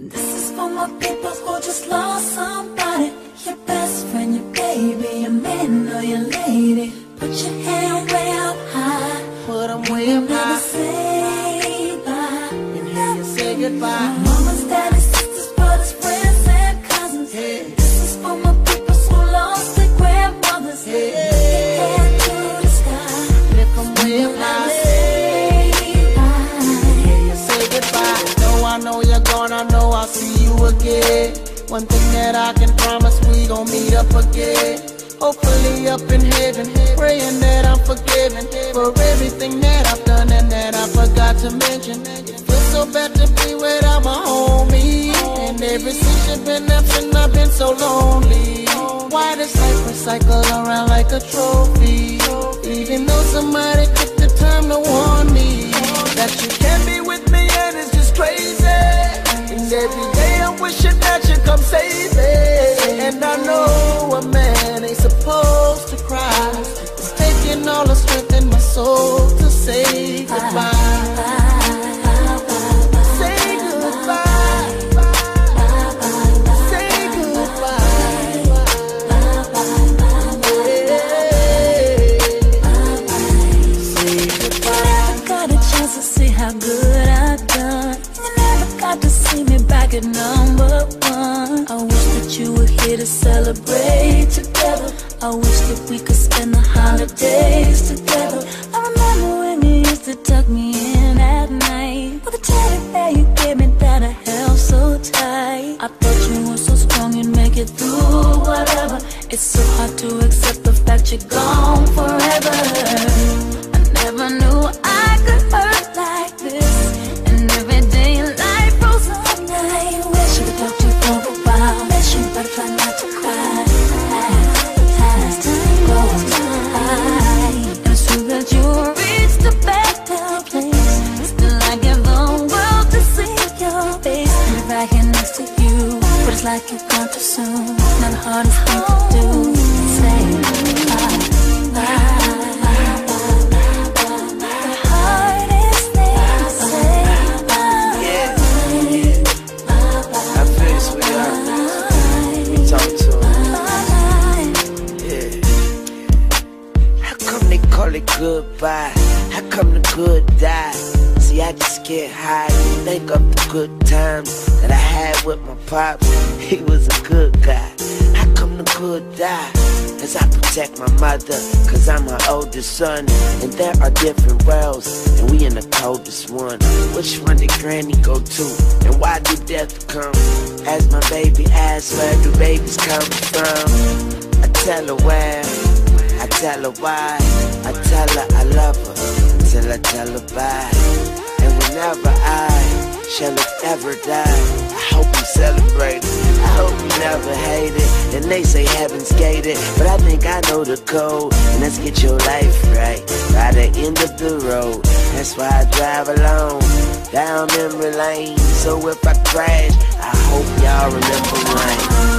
This is for my people who just lost somebody. Your best friend, your baby, your man or your lady. Put your hand way up high. Put them way up Never high. say bye. You say goodbye. Know I'll see you again. One thing that I can promise, we gon' meet up again. Hopefully up in heaven, praying that I'm forgiven for everything that I've done and that I forgot to mention. It feels so bad to be without my homie, and ever since you've been absent, I've been so lonely. Why does life recycle around like a trophy? Even though somebody took the time to see me back at number one. I wish that you were here to celebrate together. I wish that we could spend the holidays together. Through whatever. It's so hard to accept the fact you're gone forever. Like you've gone too soon. Now the hardest thing to do say bye. You, it goodbye? How come the good die? I just get high and think of the good times that I had with my pops. He was a good guy. How come the good die? As I protect my mother, cause I'm her oldest son. And there are different worlds, and we in the coldest one. Which one did granny go to? And why did death come? As my baby asks, where do babies come from? I tell her where, I tell her why. I tell her I love her, till I tell her bye. Whenever I shall it ever die, I hope you celebrate it. I hope you never hate it. And they say heaven's gated, but I think I know the code. And let's get your life right by the end of the road. That's why I drive alone down memory lane. So if I crash, I hope y'all remember mine.